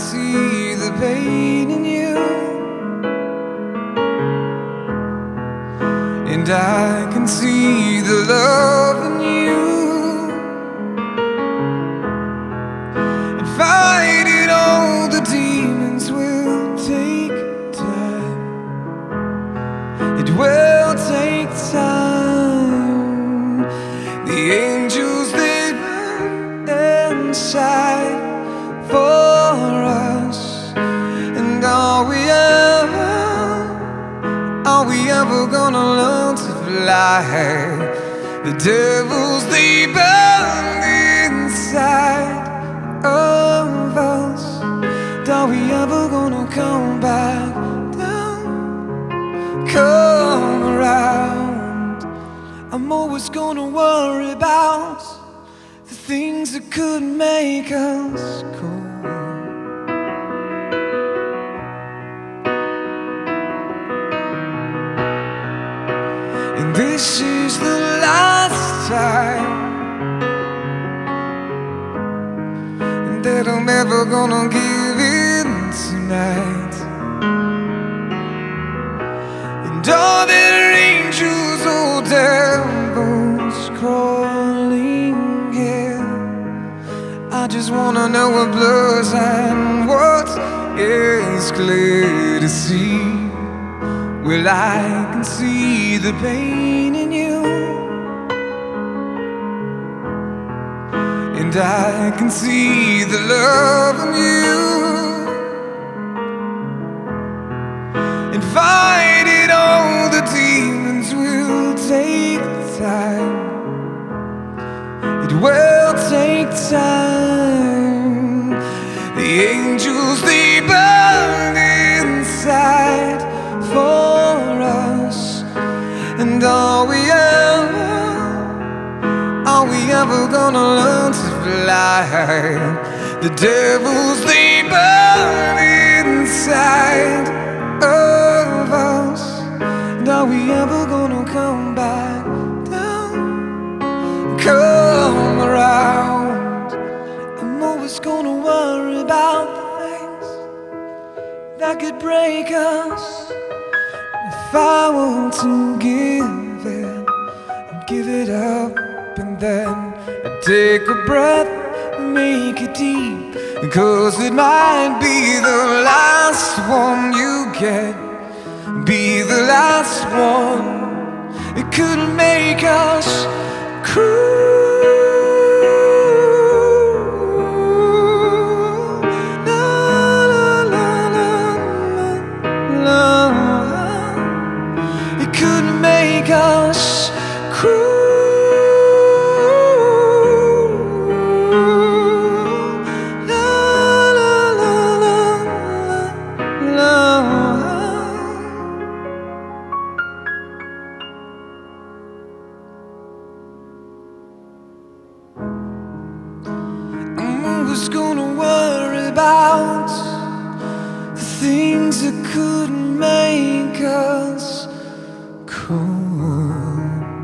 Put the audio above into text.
see the pain in you, and I can see the love in are we ever gonna learn to fly? The devils burn inside of us. Are we ever gonna come back down? Come around. I'm always gonna worry about the things that could make us cool. And this is the last time. That I'm never gonna give in tonight. And all there angels or devils crawling here? I just wanna know what blurs and what is clear to see. Well, I can see the pain in you, and I can see the love in you. And fighting are we ever gonna learn to fly? The devils burn inside of us. And are we ever gonna come back down? Come around. I'm always gonna worry about the things that could break us. If I want to give it, give it up and then take a breath, make it deep. Cause it might be the last one you get, be the last one. It could make us cruel. was gonna worry about the things that couldn't make us cool.